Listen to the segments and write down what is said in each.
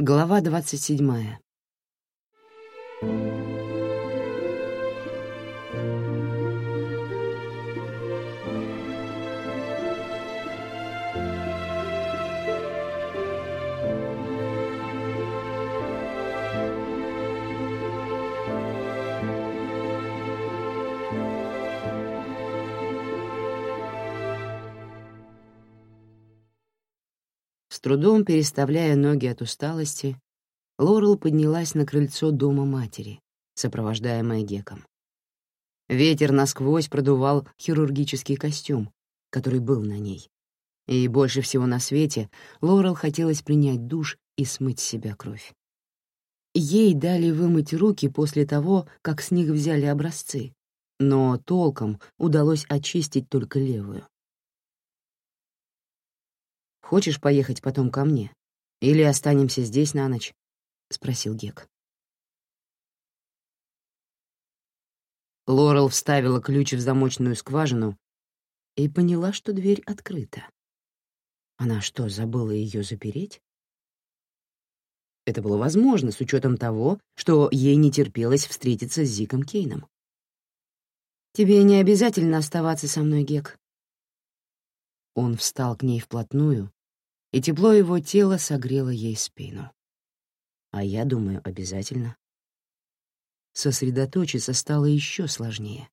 Глава 27. Трудом переставляя ноги от усталости, Лорел поднялась на крыльцо дома матери, сопровождаемая Геком. Ветер насквозь продувал хирургический костюм, который был на ней. И больше всего на свете Лорел хотелось принять душ и смыть с себя кровь. Ей дали вымыть руки после того, как с них взяли образцы, но толком удалось очистить только левую. Хочешь поехать потом ко мне? Или останемся здесь на ночь?» — спросил Гек. Лорел вставила ключ в замочную скважину и поняла, что дверь открыта. Она что, забыла ее запереть? Это было возможно с учетом того, что ей не терпелось встретиться с Зиком Кейном. «Тебе не обязательно оставаться со мной, Гек». Он встал к ней вплотную и тепло его тела согрело ей спину. А я думаю, обязательно. Сосредоточиться стало еще сложнее,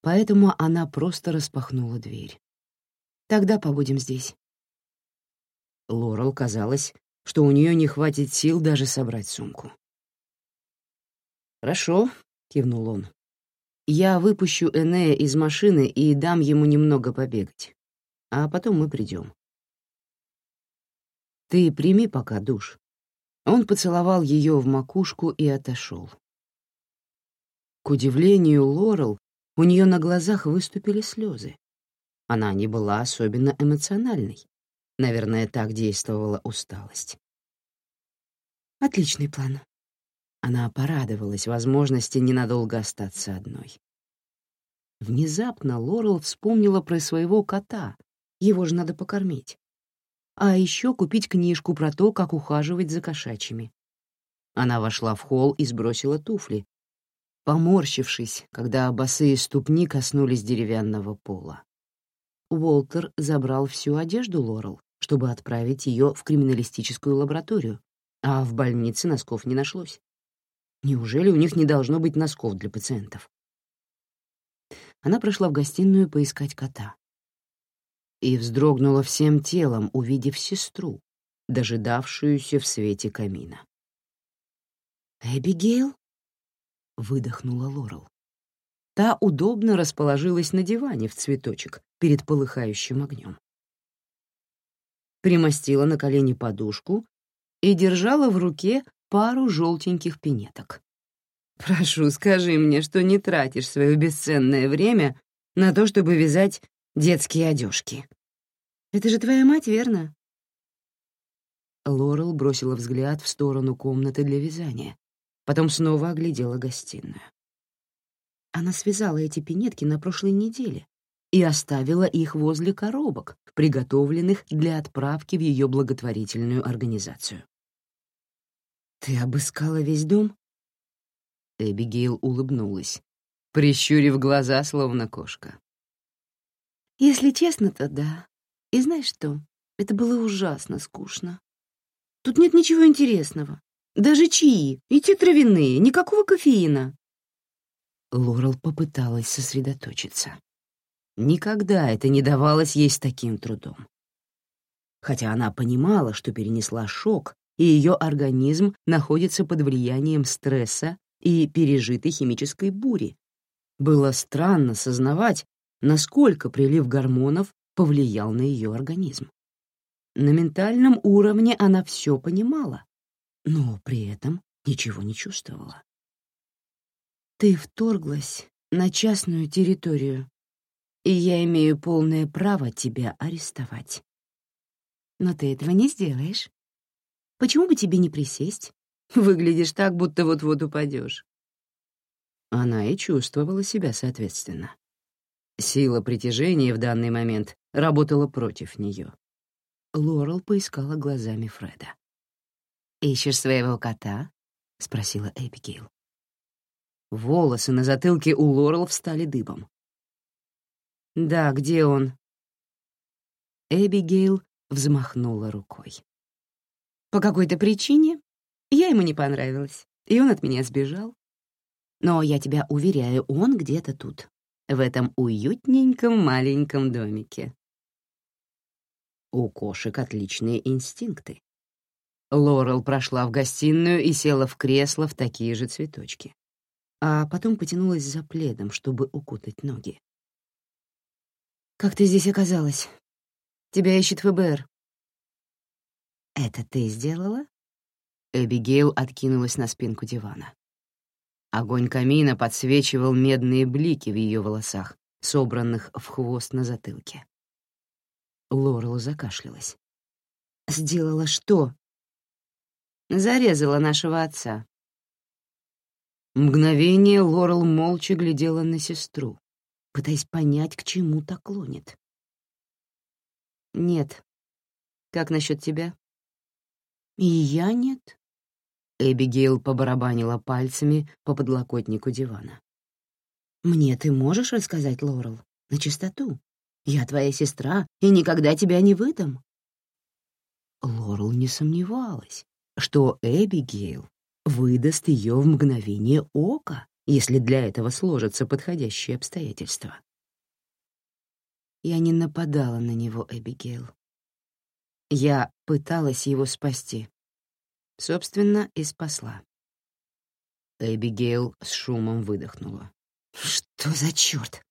поэтому она просто распахнула дверь. «Тогда побудем здесь». Лорел казалось, что у нее не хватит сил даже собрать сумку. «Хорошо», — кивнул он. «Я выпущу Энея из машины и дам ему немного побегать, а потом мы придем. Ты прими пока душ». Он поцеловал ее в макушку и отошел. К удивлению Лорел, у нее на глазах выступили слезы. Она не была особенно эмоциональной. Наверное, так действовала усталость. «Отличный план». Она порадовалась возможности ненадолго остаться одной. Внезапно Лорел вспомнила про своего кота, его же надо покормить а еще купить книжку про то, как ухаживать за кошачьими. Она вошла в холл и сбросила туфли, поморщившись, когда босые ступни коснулись деревянного пола. Уолтер забрал всю одежду Лорел, чтобы отправить ее в криминалистическую лабораторию, а в больнице носков не нашлось. Неужели у них не должно быть носков для пациентов? Она прошла в гостиную поискать кота и вздрогнула всем телом, увидев сестру, дожидавшуюся в свете камина. «Эбигейл?» — выдохнула Лорел. Та удобно расположилась на диване в цветочек перед полыхающим огнем. Примостила на колени подушку и держала в руке пару желтеньких пинеток. «Прошу, скажи мне, что не тратишь свое бесценное время на то, чтобы вязать детские одежки. Это же твоя мать, верно?» Лорел бросила взгляд в сторону комнаты для вязания, потом снова оглядела гостиную. Она связала эти пинетки на прошлой неделе и оставила их возле коробок, приготовленных для отправки в ее благотворительную организацию. «Ты обыскала весь дом?» Эбигейл улыбнулась, прищурив глаза, словно кошка. «Если честно, то да. И знаешь что? Это было ужасно скучно. Тут нет ничего интересного. Даже чаи, и те травяные, никакого кофеина. Лорел попыталась сосредоточиться. Никогда это не давалось ей с таким трудом. Хотя она понимала, что перенесла шок, и ее организм находится под влиянием стресса и пережитой химической бури. Было странно сознавать, насколько прилив гормонов повлиял на ее организм. На ментальном уровне она все понимала, но при этом ничего не чувствовала. «Ты вторглась на частную территорию, и я имею полное право тебя арестовать. Но ты этого не сделаешь. Почему бы тебе не присесть? Выглядишь так, будто вот-вот упадешь. Она и чувствовала себя соответственно. Сила притяжения в данный момент работала против нее. Лорел поискала глазами Фреда. «Ищешь своего кота?» — спросила Эбигейл. Волосы на затылке у Лорел встали дыбом. «Да, где он?» Эбигейл взмахнула рукой. «По какой-то причине я ему не понравилась, и он от меня сбежал. Но я тебя уверяю, он где-то тут, в этом уютненьком маленьком домике». У кошек отличные инстинкты. Лорел прошла в гостиную и села в кресло в такие же цветочки а потом потянулась за пледом, чтобы укутать ноги. «Как ты здесь оказалась? Тебя ищет ФБР». «Это ты сделала?» Эбигейл откинулась на спинку дивана. Огонь камина подсвечивал медные блики в ее волосах, собранных в хвост на затылке. Лорел закашлялась. «Сделала что?» «Зарезала нашего отца», Мгновение Лорел молча глядела на сестру, пытаясь понять, к чему так клонит. «Нет. Как насчет тебя?» «И я нет». Эбигейл побарабанила пальцами по подлокотнику дивана. «Мне ты можешь рассказать, Лорел, на чистоту? Я твоя сестра и никогда тебя не выдам». Лорел не сомневалась, что Эбигейл выдаст ее в мгновение ока, если для этого сложатся подходящие обстоятельства. Я не нападала на него, Эбигейл. Я пыталась его спасти. Собственно, и спасла. Эбигейл с шумом выдохнула. «Что за черт?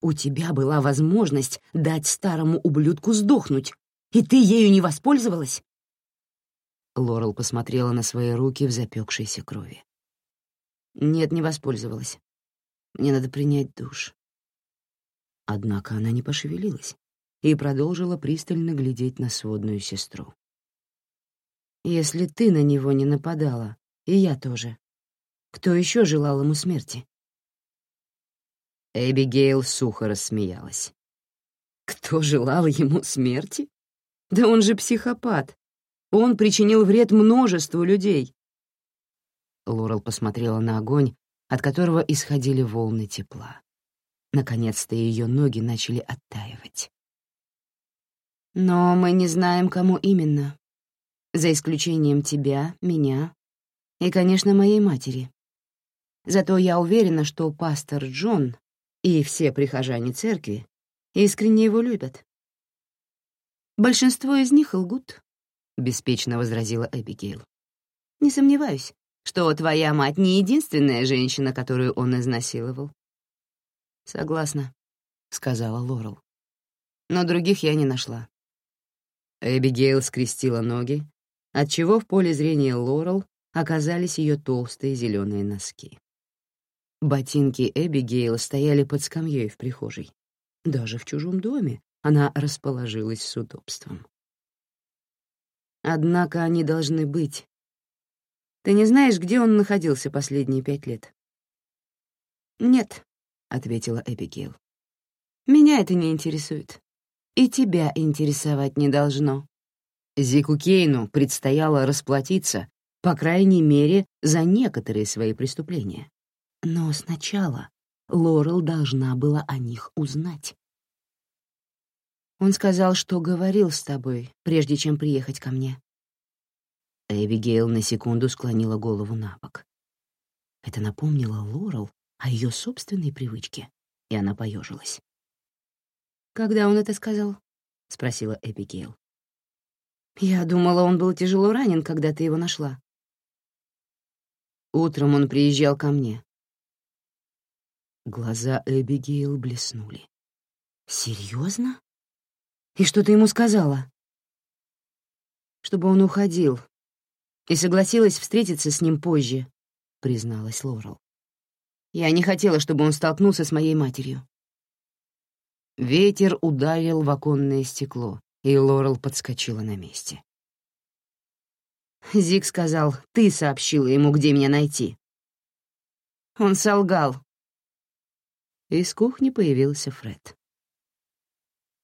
У тебя была возможность дать старому ублюдку сдохнуть, и ты ею не воспользовалась?» Лорел посмотрела на свои руки в запекшейся крови. «Нет, не воспользовалась. Мне надо принять душ». Однако она не пошевелилась и продолжила пристально глядеть на сводную сестру. «Если ты на него не нападала, и я тоже, кто еще желал ему смерти?» Эбигейл сухо рассмеялась. «Кто желал ему смерти? Да он же психопат. Он причинил вред множеству людей. Лорел посмотрела на огонь, от которого исходили волны тепла. Наконец-то ее ноги начали оттаивать. Но мы не знаем, кому именно. За исключением тебя, меня и, конечно, моей матери. Зато я уверена, что пастор Джон и все прихожане церкви искренне его любят. Большинство из них лгут, — беспечно возразила Эбигейл. «Не сомневаюсь, что твоя мать не единственная женщина, которую он изнасиловал». «Согласна», — сказала Лорел. «Но других я не нашла». Эбигейл скрестила ноги, отчего в поле зрения Лорел оказались ее толстые зеленые носки. Ботинки Эбигейл стояли под скамьей в прихожей. Даже в чужом доме она расположилась с удобством. Однако они должны быть. Ты не знаешь, где он находился последние пять лет? «Нет», — ответила Эбигейл. «Меня это не интересует. И тебя интересовать не должно». Зику Кейну предстояло расплатиться, по крайней мере, за некоторые свои преступления. Но сначала Лорел должна была о них узнать. Он сказал, что говорил с тобой, прежде чем приехать ко мне. Эбигейл на секунду склонила голову на бок. Это напомнило Лорел о ее собственной привычке, и она поежилась. «Когда он это сказал?» — спросила Эбигейл. «Я думала, он был тяжело ранен, когда ты его нашла». Утром он приезжал ко мне. Глаза Эбигейл блеснули. «Серьезно? И что ты ему сказала?» «Чтобы он уходил, и согласилась встретиться с ним позже», — призналась Лорел. «Я не хотела, чтобы он столкнулся с моей матерью». Ветер ударил в оконное стекло, и Лорел подскочила на месте. Зик сказал, ты сообщила ему, где меня найти. Он солгал. Из кухни появился Фред.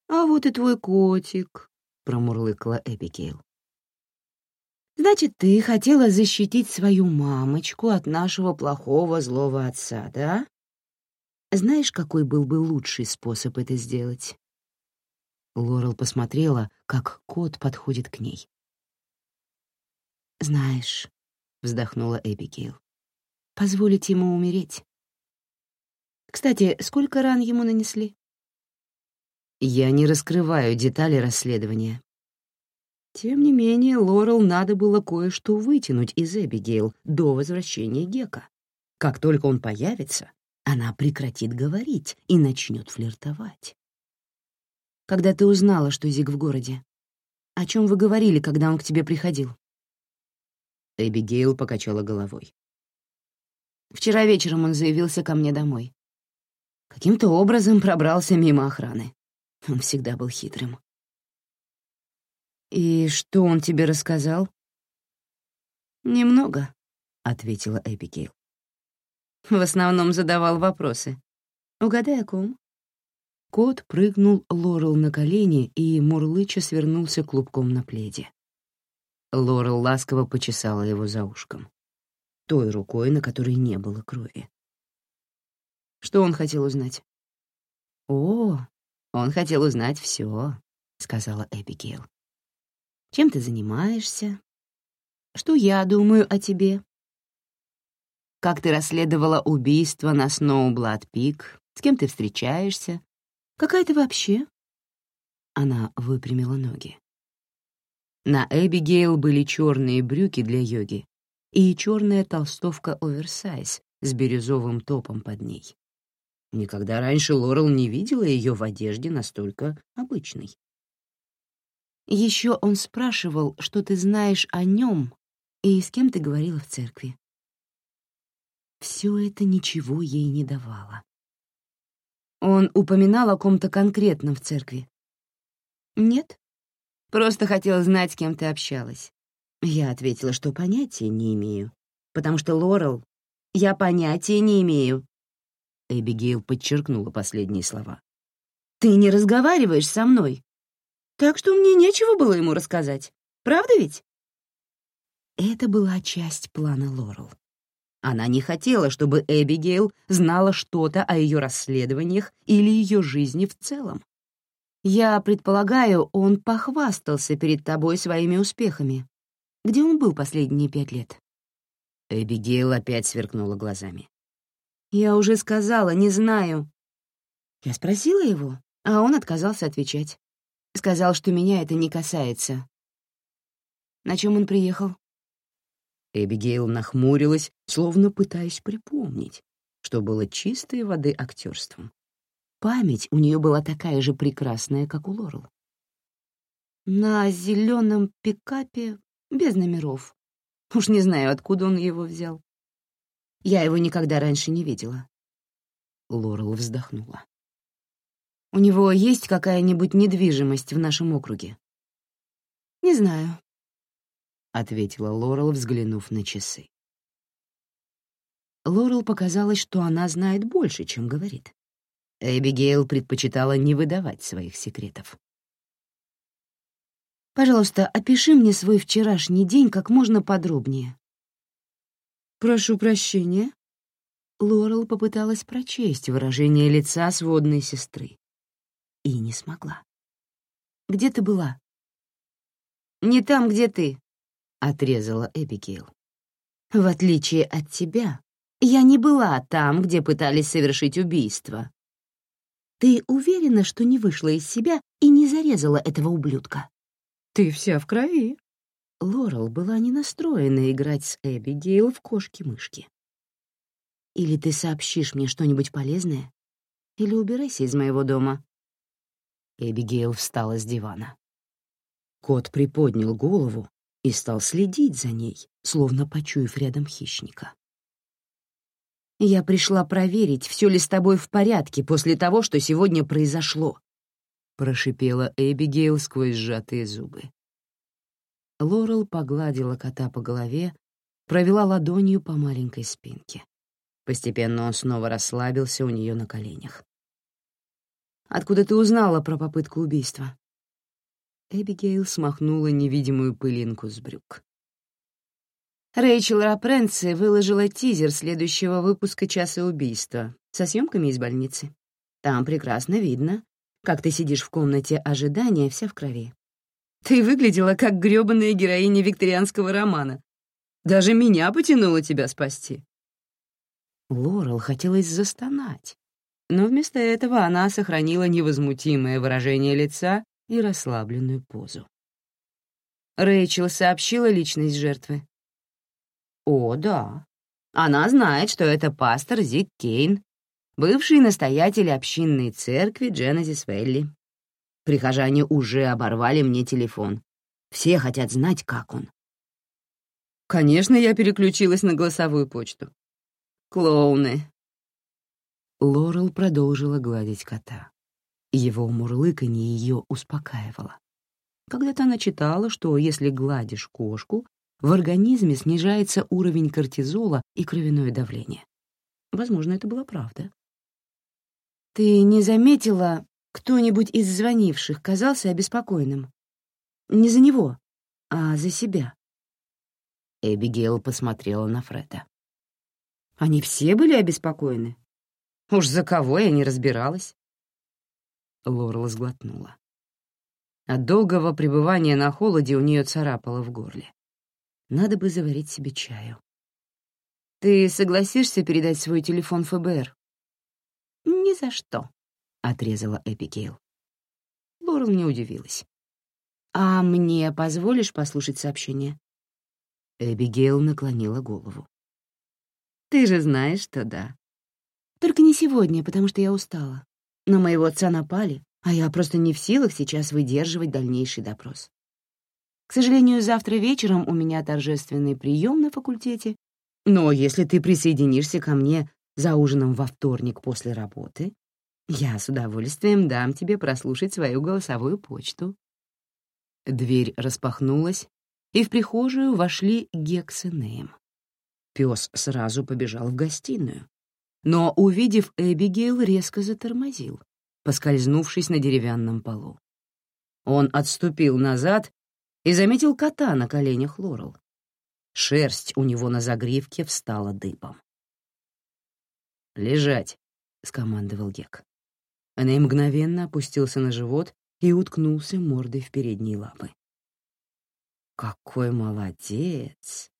«А вот и твой котик», — промурлыкала Эбигейл. Значит, ты хотела защитить свою мамочку от нашего плохого злого отца, да? Знаешь, какой был бы лучший способ это сделать? Лорел посмотрела, как кот подходит к ней. «Знаешь», — вздохнула Эбигейл, — «позволить ему умереть. Кстати, сколько ран ему нанесли?» «Я не раскрываю детали расследования». Тем не менее, Лорел надо было кое-что вытянуть из Эбигейл до возвращения Гека. Как только он появится, она прекратит говорить и начнет флиртовать. «Когда ты узнала, что Зиг в городе? О чем вы говорили, когда он к тебе приходил?» Эбигейл покачала головой. «Вчера вечером он заявился ко мне домой. Каким-то образом пробрался мимо охраны. Он всегда был хитрым. «И что он тебе рассказал?» «Немного», — ответила Эбигейл. В основном задавал вопросы. «Угадай, о ком?» Кот прыгнул Лорел на колени и мурлыча свернулся клубком на пледе. Лорел ласково почесала его за ушком, той рукой, на которой не было крови. Что он хотел узнать? «О, он хотел узнать все, сказала Эбигейл. «Чем ты занимаешься? Что я думаю о тебе? как ты расследовала убийство на Сноублад-Пик, с кем ты встречаешься, какая ты вообще?» Она выпрямила ноги. На Эбигейл были черные брюки для йоги и черная толстовка оверсайз с бирюзовым топом под ней. Никогда раньше Лорел не видела ее в одежде настолько обычной. Еще он спрашивал, что ты знаешь о нем и с кем ты говорила в церкви все это ничего ей не давало. Он упоминал о ком-то конкретном в церкви. «Нет, просто хотел знать, с кем ты общалась». Я ответила, что понятия не имею, потому что Лорел... Я понятия не имею. Эбигейл подчеркнула последние слова. «Ты не разговариваешь со мной, так что мне нечего было ему рассказать. Правда ведь?» Это была часть плана Лорел. Она не хотела, чтобы Эбигейл знала что-то о ее расследованиях или ее жизни в целом. Я предполагаю, он похвастался перед тобой своими успехами. Где он был последние пять лет?» Эбигейл опять сверкнула глазами. «Я уже сказала, не знаю». Я спросила его, а он отказался отвечать. Сказал, что меня это не касается. На чем он приехал? Эбигейл нахмурилась, словно пытаясь припомнить, что было чистой воды актерством. Память у нее была такая же прекрасная, как у Лорел. На зеленом пикапе без номеров. Уж не знаю, откуда он его взял. Я его никогда раньше не видела. Лорел вздохнула. У него есть какая-нибудь недвижимость в нашем округе? Не знаю. — ответила Лорел, взглянув на часы. Лорел показалось, что она знает больше, чем говорит. Эбигейл предпочитала не выдавать своих секретов. «Пожалуйста, опиши мне свой вчерашний день как можно подробнее». «Прошу прощения». Лорел попыталась прочесть выражение лица сводной сестры. И не смогла. «Где ты была?» «Не там, где ты», отрезала Эбигейл. «В отличие от тебя, я не была там, где пытались совершить убийство. Ты уверена, что не вышла из себя и не зарезала этого ублюдка?» «Ты вся в крови». Лорел была не настроена играть с Эбигейл в кошки-мышки. «Или ты сообщишь мне что-нибудь полезное, или убирайся из моего дома». Эбигейл встала с дивана. Кот приподнял голову и стал следить за ней, словно почуяв рядом хищника. «Я пришла проверить, все ли с тобой в порядке после того, что сегодня произошло», — прошипела Эбигейл сквозь сжатые зубы. Лорел погладила кота по голове, провела ладонью по маленькой спинке. Постепенно он снова расслабился у нее на коленях. «Откуда ты узнала про попытку убийства?» Эбигейл смахнула невидимую пылинку с брюк. Рэйчел Рапренци выложила тизер следующего выпуска «Часа убийства» со съемками из больницы. Там прекрасно видно, как ты сидишь в комнате ожидания вся в крови. Ты выглядела как грёбаная героиня викторианского романа. Даже меня потянуло тебя спасти. Лорел хотелось застонать, но вместо этого она сохранила невозмутимое выражение лица и расслабленную позу. Рэйчел сообщила личность жертвы. О, да. Она знает, что это пастор Зик Кейн, бывший настоятель общинной церкви Дженезис Велли. Прихожане уже оборвали мне телефон. Все хотят знать, как он. Конечно, я переключилась на голосовую почту. Клоуны. Лорел продолжила гладить кота. Его мурлыканье ее успокаивало. Когда-то она читала, что если гладишь кошку, в организме снижается уровень кортизола и кровяное давление. Возможно, это была правда. «Ты не заметила, кто-нибудь из звонивших казался обеспокоенным? Не за него, а за себя?» Эбигейл посмотрела на Фреда. «Они все были обеспокоены? Уж за кого я не разбиралась?» Лорел сглотнула. От долгого пребывания на холоде у нее царапало в горле. Надо бы заварить себе чаю. «Ты согласишься передать свой телефон ФБР?» «Ни за что», — отрезала Эпигейл. Лорел не удивилась. «А мне позволишь послушать сообщение?» Эбигейл наклонила голову. «Ты же знаешь, что да. Только не сегодня, потому что я устала. На моего отца напали, а я просто не в силах сейчас выдерживать дальнейший допрос. К сожалению, завтра вечером у меня торжественный прием на факультете, но если ты присоединишься ко мне за ужином во вторник после работы, я с удовольствием дам тебе прослушать свою голосовую почту». Дверь распахнулась, и в прихожую вошли Гекс и Нейм. Пёс сразу побежал в гостиную, но, увидев Эбигейл, резко затормозил, поскользнувшись на деревянном полу. Он отступил назад и заметил кота на коленях Лорел. Шерсть у него на загривке встала дыбом. «Лежать», — скомандовал Гек. Она мгновенно опустился на живот и уткнулся мордой в передние лапы. «Какой молодец!»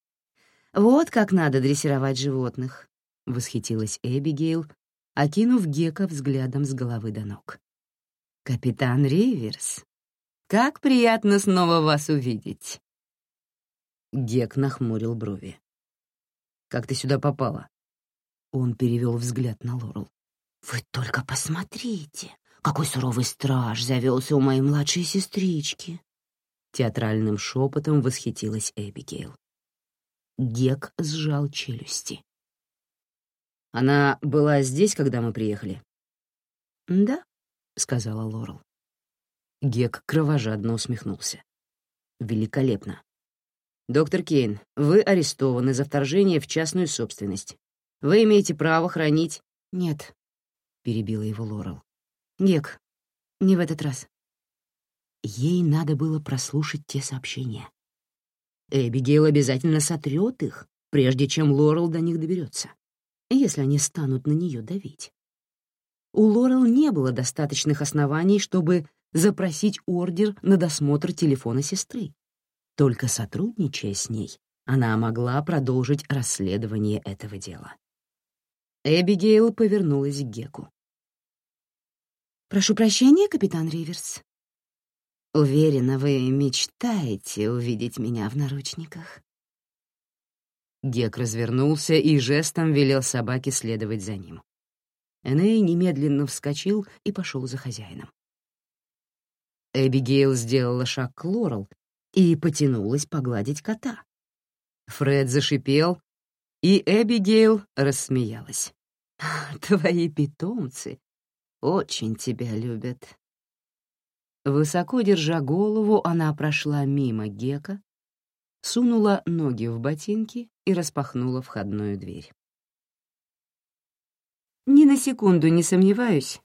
«Вот как надо дрессировать животных», — восхитилась Эбигейл, окинув Гека взглядом с головы до ног. «Капитан Риверс, как приятно снова вас увидеть!» Гек нахмурил брови. «Как ты сюда попала?» Он перевел взгляд на Лорел. «Вы только посмотрите, какой суровый страж завелся у моей младшей сестрички!» Театральным шепотом восхитилась Эбигейл. Гек сжал челюсти. Она была здесь, когда мы приехали?» «Да», — сказала Лорел. Гек кровожадно усмехнулся. «Великолепно. Доктор Кейн, вы арестованы за вторжение в частную собственность. Вы имеете право хранить...» «Нет», — перебила его Лорел. «Гек, не в этот раз». Ей надо было прослушать те сообщения. Эбигейл обязательно сотрет их, прежде чем Лорел до них доберется если они станут на нее давить. У Лорел не было достаточных оснований, чтобы запросить ордер на досмотр телефона сестры. Только сотрудничая с ней, она могла продолжить расследование этого дела. Эбигейл повернулась к Геку. «Прошу прощения, капитан Риверс. Уверена, вы мечтаете увидеть меня в наручниках». Гек развернулся и жестом велел собаке следовать за ним. Эней немедленно вскочил и пошел за хозяином. Эбигейл сделала шаг к Лорел и потянулась погладить кота. Фред зашипел, и Эбигейл рассмеялась. «Твои питомцы очень тебя любят». Высоко держа голову, она прошла мимо Гека, сунула ноги в ботинки и распахнула входную дверь. «Ни на секунду не сомневаюсь,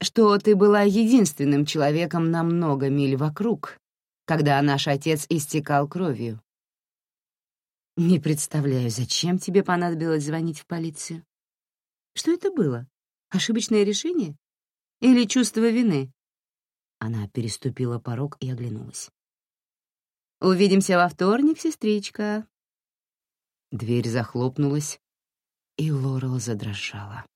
что ты была единственным человеком на много миль вокруг, когда наш отец истекал кровью. Не представляю, зачем тебе понадобилось звонить в полицию. Что это было? Ошибочное решение? Или чувство вины? Она переступила порог и оглянулась. «Увидимся во вторник, сестричка». Дверь захлопнулась, и Лорел задрожала.